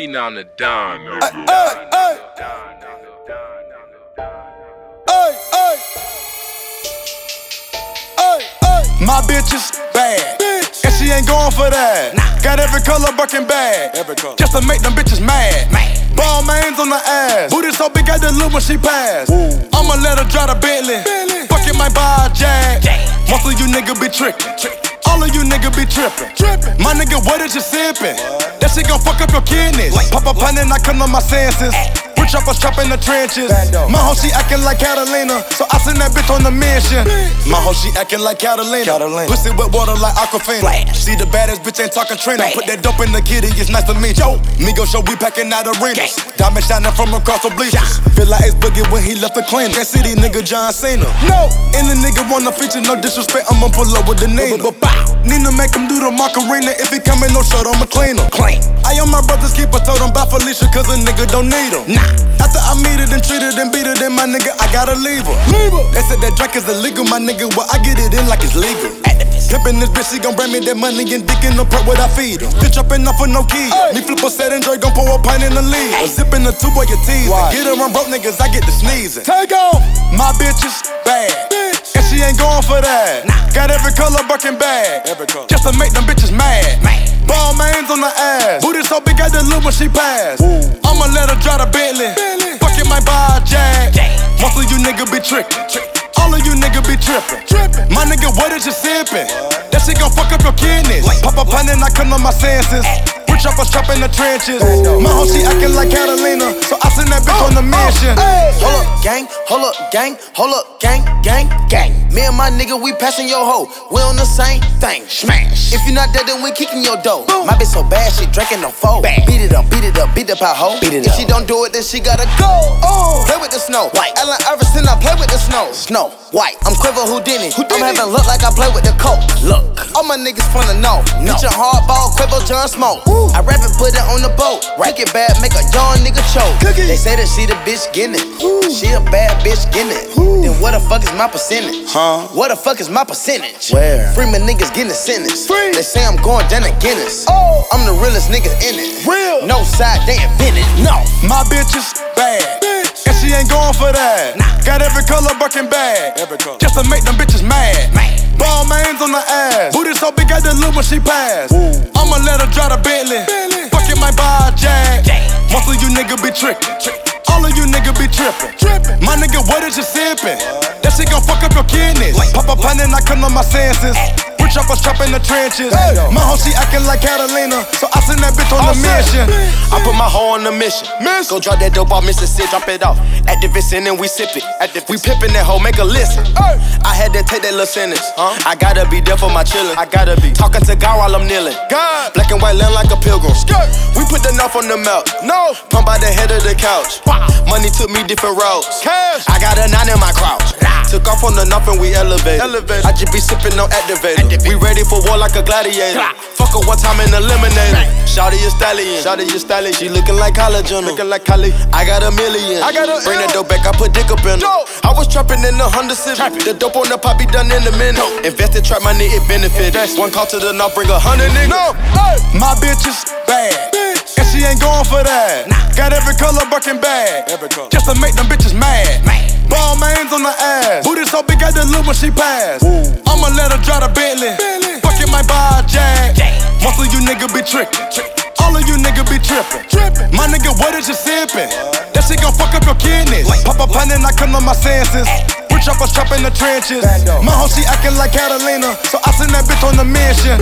Phenom the Don. Hey, hey. Hey, hey. Hey, hey. My bitch is bad. And she ain't going for that. Got every color Birkin bag. Just to make them bitches mad. Balmains on the ass. Booty so big, I got the loop when she pass. I'ma let her drive the Bentley. Fuck it, might buy a Jag. Most of you niggas be trickin'. All of you niggas be trippin'. trippin'. My nigga, what is you sippin'? That shit gon' fuck up your kidneys. Pop a pun and I come to my senses. A in the trenches. My hoe, she actin' like Catalina. So I send that bitch on the mission. My hoe, she actin' like Catalina. Pussy with water like Aquafina. See the baddest bitch ain't talking Trina. Put that dope in the kitty, it's nice to meet you. Migo show, we packing out arenas. Diamond shining from across the bleachers. Feel like Ace Boogie when he left the. Can't see these nigga John Cena. No. And the nigga wanna feature, no disrespect, I'ma pull up with the Nina. Nina make him do the Macarena. If he coming, no shirt, I'ma clean him. Clean. I on my brother's keeper, told him about Felicia, cause a nigga don't need him. Nah. After I meet her, then treat her, then beat her, then my nigga, I gotta leave her. Leave her. They said that drink is illegal, my nigga, well, I get it in like it's legal. Pimpin' this bitch, she gon' bring me that money and dick in the perk what I feed her. Bitch up enough for no key. Me flip a set and Dre gon' pour a pint in the lead. Or zippin' the two boy, you teasing. Get her on broke niggas, I get the sneezing. Take off. My bitch is bad. Bitch. And she ain't going for that. Every color Birkin bag. Just to make them bitches mad. Balmains on the ass. Booty so big, got the loop when she pass. I'ma let her drive the Bentley. It, might buy a Jag. Most of you niggas be trickin'. All of you niggas be trippin'. My nigga, what is you sippin'? That shit gon' fuck up your kidneys. Pop a pun and I come to my senses. Rich up a strap in the trenches. My hoe, she actin' like hold up, gang, hold up, gang, gang, gang. Me and my nigga, we passin' your hoe. We on the same thing. Smash. If you not dead, then we kicking your door. My bitch so bad, she drinking no foe. Beat it up, beat it up, beat up our hoe. Beat it if she don't do it, then she gotta go. Oh, play with the snow. White. Allen Iverson, I play with the snow. Snow. White. I'm Quiver Houdini. I'm having look like I play with the coke. Look. All my niggas from the know. No. Get your hardball, Quiver, John Smoke. I rap and put it on the boat. Right. It bad, make a young nigga choke. Cookie. They say that she the bitch getting it. She a bad bitch getting it. Then what the fuck is my percentage? Huh? What the fuck is my percentage? Where? Free my niggas getting a sentence. Free. They say I'm going down to Guinness. Oh. I'm the realest nigga in it. Real. No side, they invented. No. My bitch is bad. Ain't going for that. Got every color Birkin bag. Just to make them bitches mad. Balmains on the ass. Booty so big, got the loop when she pass. I'ma let her drive the Bentley. Fuck it, might buy a Jag. Most of you niggas be trickin'. All of you niggas be trippin'. My nigga, what is you sippin'? That shit gon' fuck up your kidneys. Pop a pun and I come to my senses. Rich up a strap in the trenches. My hoe, she actin' like Catalina. So I send that bitch on the mission. I put my hoe on the mission. Go drop that dope off Mississippi, drop it off. Actavis in and we sip it. We pippin' that hoe, make a listen. I had to take that little sentence. I gotta be there for my chillin'. I gotta be talking to God while I'm kneeling. God, black and white land like a pilgrim. Skirt. We put the knife on the mouth. No, pump by the head of the couch. Money took me different routes. Cash. I got a nine in my crouch. Took off on the and we elevated. Elevate. I just be sippin' no activator. We ready for war like a gladiator. Fuck her one time and eliminate her. Shawty a stallion. Shawty a stallion. She looking like collagen. Looking like Kylie. I got a million. I got a Bring that dope back, I put dick up in her. I was trapping in the Honda Civic. The dope on the pop be done in a minute. Invested, trap money, it benefit. One call to the north, bring a hundred niggas. No. My bitch is bad. And she ain't going for that. Got every color Birkin bag. Just to make them bitches mad. The loop when she pass. I'ma let her drive the Bentley. Fuck it, might buy a Jag. Most of you niggas be trickin'. All of you niggas be trippin'. My nigga, what is you sippin'? That shit gon' fuck up your kidneys. Pop a pun and I come to my senses. Rich up a strap in the trenches. My hoe, she actin' like Catalina. So I send that bitch on the mission.